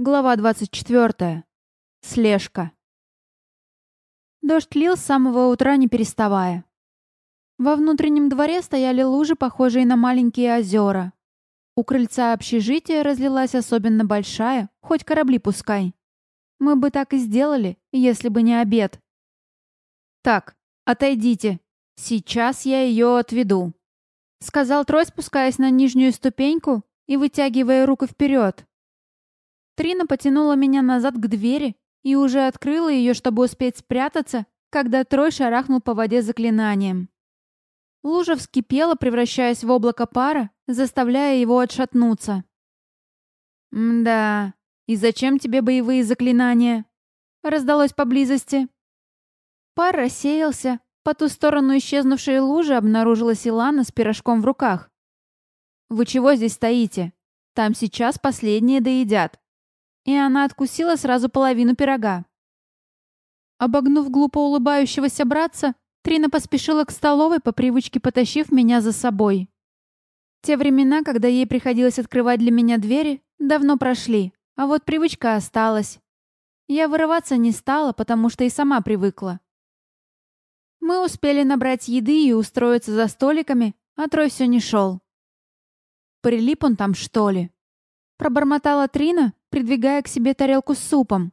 Глава 24. Слежка. Дождь лил с самого утра, не переставая. Во внутреннем дворе стояли лужи, похожие на маленькие озера. У крыльца общежития разлилась особенно большая, хоть корабли пускай. Мы бы так и сделали, если бы не обед. «Так, отойдите. Сейчас я ее отведу», — сказал Трой, спускаясь на нижнюю ступеньку и вытягивая руку вперед. Трина потянула меня назад к двери и уже открыла ее, чтобы успеть спрятаться, когда Трой шарахнул по воде заклинанием. Лужа вскипела, превращаясь в облако пара, заставляя его отшатнуться. «Мда, и зачем тебе боевые заклинания?» Раздалось поблизости. Пар рассеялся. По ту сторону исчезнувшей лужи обнаружилась Илана с пирожком в руках. «Вы чего здесь стоите? Там сейчас последние доедят и она откусила сразу половину пирога. Обогнув глупо улыбающегося братца, Трина поспешила к столовой, по привычке потащив меня за собой. Те времена, когда ей приходилось открывать для меня двери, давно прошли, а вот привычка осталась. Я вырываться не стала, потому что и сама привыкла. Мы успели набрать еды и устроиться за столиками, а Трой все не шел. Прилип он там, что ли? Пробормотала Трина, придвигая к себе тарелку с супом.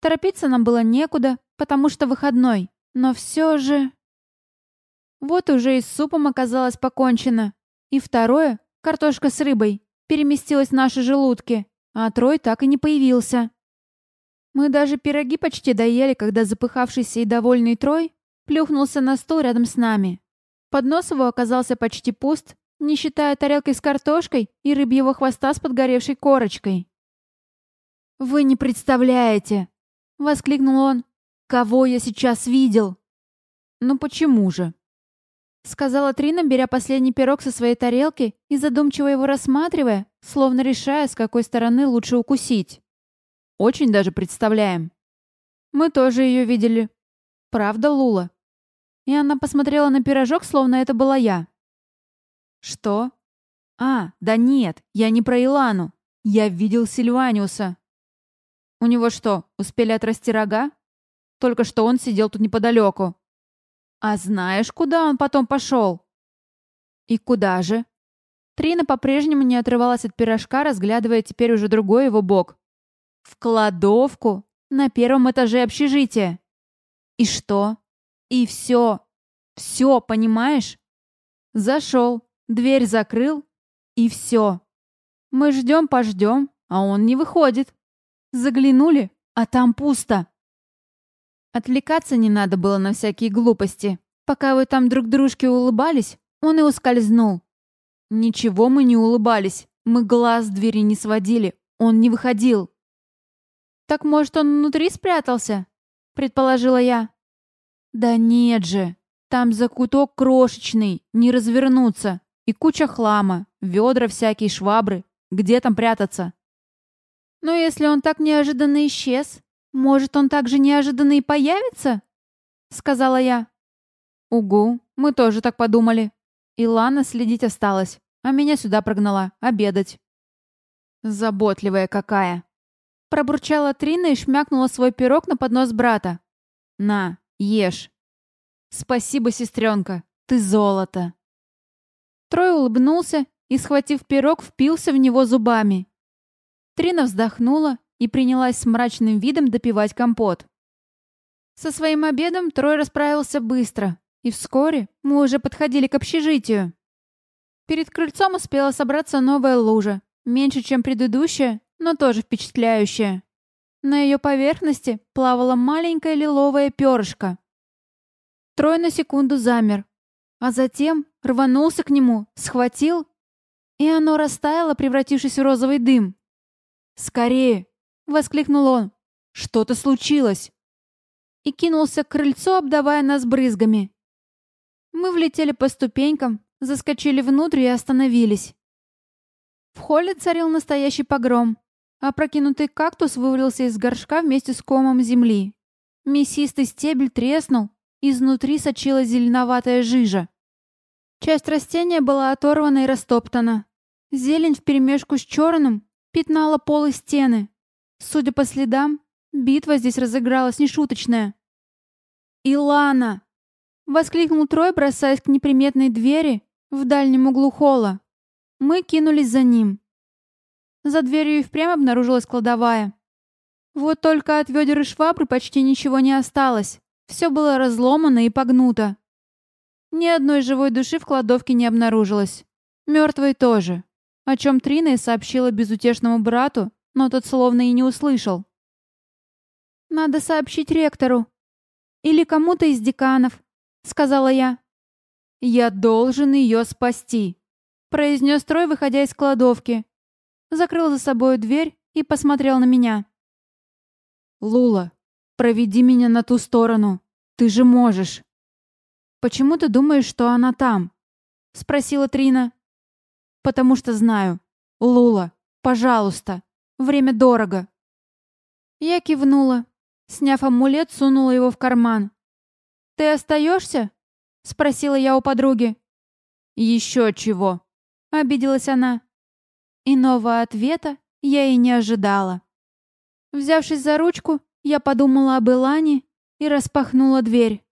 Торопиться нам было некуда, потому что выходной, но все же... Вот уже и с супом оказалось покончено. И второе, картошка с рыбой, переместилась в наши желудки, а Трой так и не появился. Мы даже пироги почти доели, когда запыхавшийся и довольный Трой плюхнулся на стол рядом с нами. Поднос его оказался почти пуст, не считая тарелки с картошкой и рыбьего хвоста с подгоревшей корочкой. «Вы не представляете!» — воскликнул он. «Кого я сейчас видел?» «Ну почему же?» Сказала Трина, беря последний пирог со своей тарелки и задумчиво его рассматривая, словно решая, с какой стороны лучше укусить. «Очень даже представляем. Мы тоже ее видели. Правда, Лула?» И она посмотрела на пирожок, словно это была я. «Что?» «А, да нет, я не про Илану. Я видел Сильваниуса». У него что, успели отрасти рога? Только что он сидел тут неподалеку. А знаешь, куда он потом пошел? И куда же? Трина по-прежнему не отрывалась от пирожка, разглядывая теперь уже другой его бок. В кладовку на первом этаже общежития. И что? И все. Все, понимаешь? Зашел, дверь закрыл, и все. Мы ждем-пождем, а он не выходит. Заглянули, а там пусто. Отвлекаться не надо было на всякие глупости. Пока вы там друг дружке улыбались, он и ускользнул. Ничего мы не улыбались. Мы глаз с двери не сводили. Он не выходил. «Так, может, он внутри спрятался?» — предположила я. «Да нет же. Там закуток крошечный, не развернуться. И куча хлама, ведра всякие, швабры. Где там прятаться?» Но если он так неожиданно исчез, может, он так же неожиданно и появится?» — сказала я. «Угу, мы тоже так подумали. И Лана следить осталась, а меня сюда прогнала, обедать». «Заботливая какая!» Пробурчала Трина и шмякнула свой пирог на поднос брата. «На, ешь». «Спасибо, сестренка, ты золото». Трой улыбнулся и, схватив пирог, впился в него зубами. Трина вздохнула и принялась с мрачным видом допивать компот. Со своим обедом Трой расправился быстро, и вскоре мы уже подходили к общежитию. Перед крыльцом успела собраться новая лужа, меньше, чем предыдущая, но тоже впечатляющая. На ее поверхности плавало маленькое лиловое перышко. Трой на секунду замер, а затем рванулся к нему, схватил, и оно растаяло, превратившись в розовый дым. «Скорее!» — воскликнул он. «Что-то случилось!» И кинулся к крыльцу, обдавая нас брызгами. Мы влетели по ступенькам, заскочили внутрь и остановились. В холле царил настоящий погром. Опрокинутый кактус вывалился из горшка вместе с комом земли. Мясистый стебель треснул, изнутри сочилась зеленоватая жижа. Часть растения была оторвана и растоптана. Зелень вперемешку с черным пятнала пол и стены. Судя по следам, битва здесь разыгралась нешуточная. «Илана!» — воскликнул Трой, бросаясь к неприметной двери в дальнем углу холла. Мы кинулись за ним. За дверью и впрямь обнаружилась кладовая. Вот только от ведер и швабры почти ничего не осталось. Все было разломано и погнуто. Ни одной живой души в кладовке не обнаружилось. Мертвой тоже. О чем Трина и сообщила безутешному брату, но тот словно и не услышал. «Надо сообщить ректору. Или кому-то из деканов», — сказала я. «Я должен ее спасти», — произнес Трой, выходя из кладовки закрыл за собой дверь и посмотрел на меня. «Лула, проведи меня на ту сторону. Ты же можешь». «Почему ты думаешь, что она там?» — спросила Трина. «Потому что знаю. Лула, пожалуйста. Время дорого». Я кивнула. Сняв амулет, сунула его в карман. «Ты остаешься?» — спросила я у подруги. «Еще чего?» — обиделась она. Иного ответа я и не ожидала. Взявшись за ручку, я подумала об Илане и распахнула дверь.